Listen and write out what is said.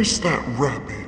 Where is that rabbit?